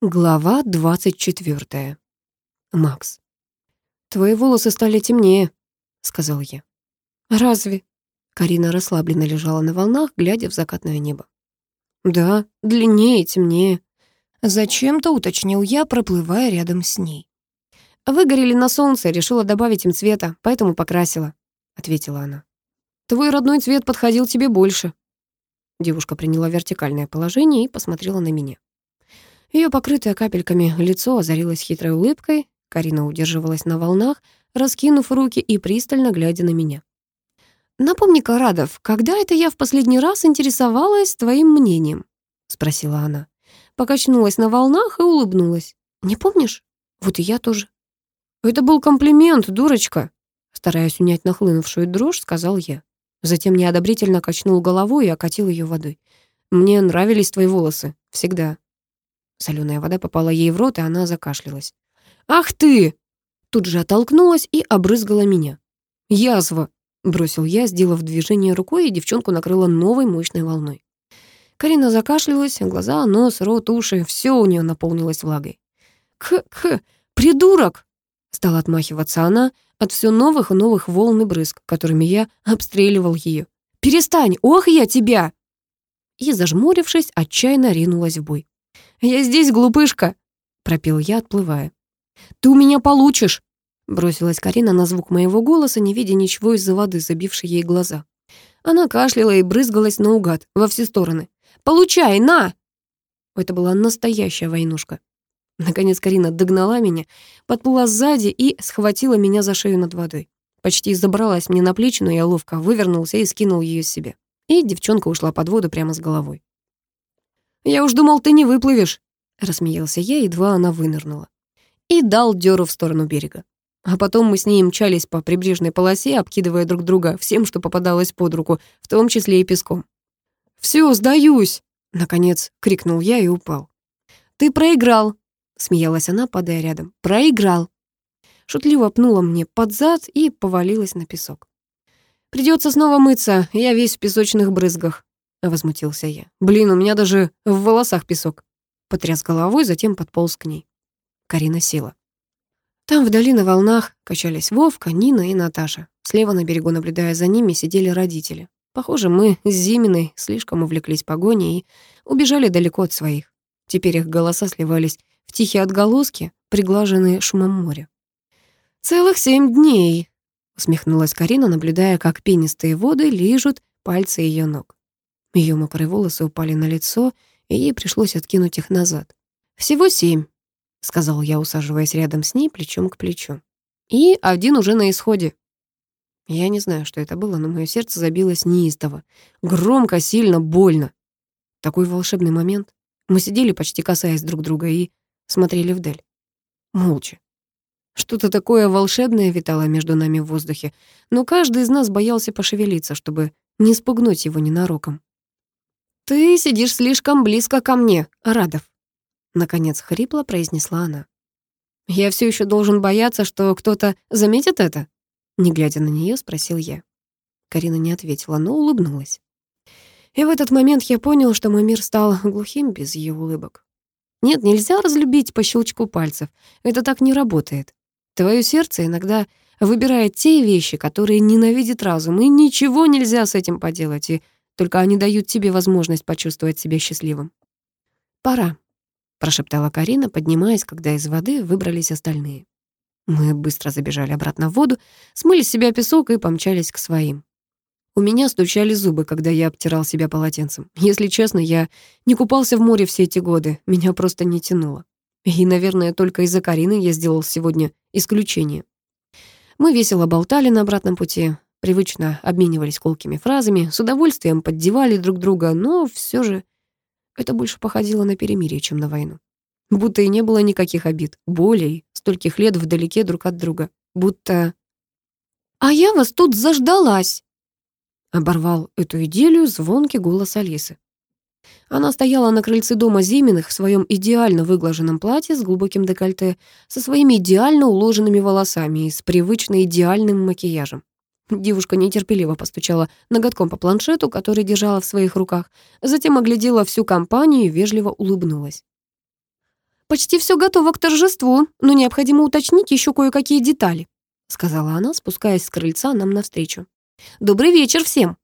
Глава 24. Макс. «Твои волосы стали темнее», — сказал я. «Разве?» Карина расслабленно лежала на волнах, глядя в закатное небо. «Да, длиннее, темнее». Зачем-то уточнил я, проплывая рядом с ней. «Выгорели на солнце, решила добавить им цвета, поэтому покрасила», — ответила она. «Твой родной цвет подходил тебе больше». Девушка приняла вертикальное положение и посмотрела на меня. Ее покрытое капельками лицо озарилось хитрой улыбкой. Карина удерживалась на волнах, раскинув руки и пристально глядя на меня. «Напомни-ка, Радов, когда это я в последний раз интересовалась твоим мнением?» — спросила она. Покачнулась на волнах и улыбнулась. «Не помнишь? Вот и я тоже». «Это был комплимент, дурочка!» Стараясь унять нахлынувшую дрожь, сказал я. Затем неодобрительно качнул головой и окатил ее водой. «Мне нравились твои волосы. Всегда. Соленая вода попала ей в рот, и она закашлялась. «Ах ты!» Тут же оттолкнулась и обрызгала меня. «Язва!» — бросил я, сделав движение рукой, и девчонку накрыла новой мощной волной. Карина закашлялась, глаза, нос, рот, уши, все у нее наполнилось влагой. «К-к, придурок!» — стала отмахиваться она от все новых и новых волн и брызг, которыми я обстреливал ее. «Перестань! Ох, я тебя!» И, зажмурившись, отчаянно ринулась в бой. «Я здесь, глупышка!» — пропел я, отплывая. «Ты у меня получишь!» — бросилась Карина на звук моего голоса, не видя ничего из-за воды, забившей ей глаза. Она кашляла и брызгалась наугад, во все стороны. «Получай, на!» Это была настоящая войнушка. Наконец Карина догнала меня, подплыла сзади и схватила меня за шею над водой. Почти забралась мне на плечи, но я ловко вывернулся и скинул ее с себя. И девчонка ушла под воду прямо с головой. «Я уж думал, ты не выплывешь», — рассмеялся я, едва она вынырнула. И дал дёру в сторону берега. А потом мы с ней мчались по прибрежной полосе, обкидывая друг друга всем, что попадалось под руку, в том числе и песком. «Всё, сдаюсь!» — наконец крикнул я и упал. «Ты проиграл!» — смеялась она, падая рядом. «Проиграл!» Шутливо пнула мне под зад и повалилась на песок. «Придётся снова мыться, я весь в песочных брызгах», — возмутился я. «Блин, у меня даже в волосах песок». Потряс головой, затем подполз к ней. Карина села. Там вдали на волнах качались Вовка, Нина и Наташа. Слева на берегу, наблюдая за ними, сидели родители. Похоже, мы с Зиминой слишком увлеклись погоней и убежали далеко от своих. Теперь их голоса сливались в тихие отголоски, приглаженные шумом моря. «Целых семь дней», — усмехнулась Карина, наблюдая, как пенистые воды лижут пальцы ее ног. Ее мокрые волосы упали на лицо, и ей пришлось откинуть их назад. «Всего семь», — сказал я, усаживаясь рядом с ней плечом к плечу. «И один уже на исходе». Я не знаю, что это было, но мое сердце забилось неистово. Громко, сильно, больно. Такой волшебный момент. Мы сидели, почти касаясь друг друга, и смотрели вдаль. Молча. Что-то такое волшебное витало между нами в воздухе, но каждый из нас боялся пошевелиться, чтобы не спугнуть его ненароком. «Ты сидишь слишком близко ко мне, Радов», — наконец хрипло произнесла она. «Я все еще должен бояться, что кто-то заметит это?» Не глядя на нее, спросил я. Карина не ответила, но улыбнулась. И в этот момент я понял, что мой мир стал глухим без ее улыбок. Нет, нельзя разлюбить по щелчку пальцев. Это так не работает. Твое сердце иногда выбирает те вещи, которые ненавидит разум, и ничего нельзя с этим поделать, и только они дают тебе возможность почувствовать себя счастливым. «Пора», — прошептала Карина, поднимаясь, когда из воды выбрались остальные. Мы быстро забежали обратно в воду, смыли с себя песок и помчались к своим. У меня стучали зубы, когда я обтирал себя полотенцем. Если честно, я не купался в море все эти годы, меня просто не тянуло. И, наверное, только из-за Карины я сделал сегодня исключение. Мы весело болтали на обратном пути, привычно обменивались колкими фразами, с удовольствием поддевали друг друга, но все же это больше походило на перемирие, чем на войну. Будто и не было никаких обид, болей, стольких лет вдалеке друг от друга. Будто... «А я вас тут заждалась!» Оборвал эту идиллию звонкий голос Алисы. Она стояла на крыльце дома Зиминых в своем идеально выглаженном платье с глубоким декольте, со своими идеально уложенными волосами и с привычно идеальным макияжем. Девушка нетерпеливо постучала ноготком по планшету, который держала в своих руках, затем оглядела всю компанию и вежливо улыбнулась. почти все готово к торжеству, но необходимо уточнить еще кое-какие детали», сказала она, спускаясь с крыльца нам навстречу. «Добрый вечер всем!»